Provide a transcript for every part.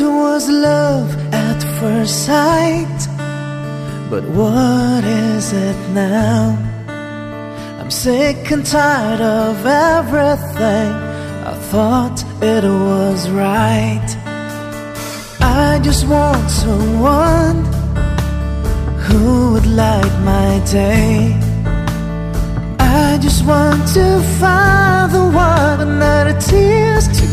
it was love at first sight. But what is it now? I'm sick and tired of everything. I thought it was right. I just want someone who would light my day. I just want to find the one and let the tears to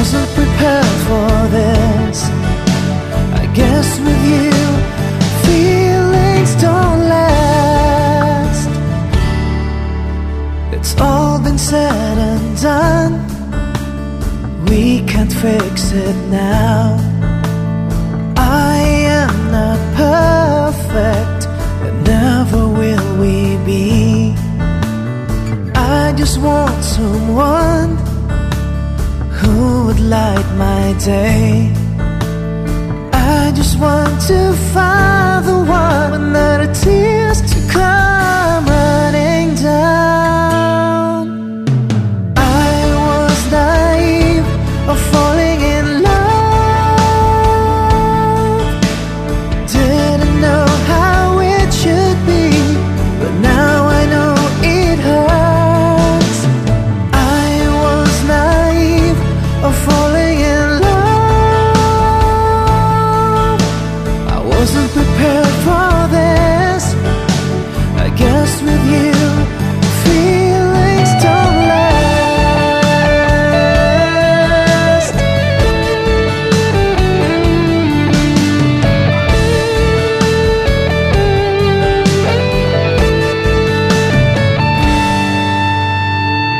wasn't prepared for this. I guess with you, feelings don't last. It's all been said and done. We can't fix it now. I am not perfect, and never will we be. I just want someone light my day. I just want to find the one wasn't prepared for this. I guess with you, feelings don't last.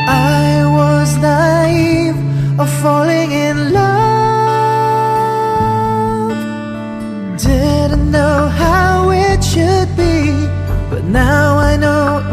I was naive of falling in love. But now I know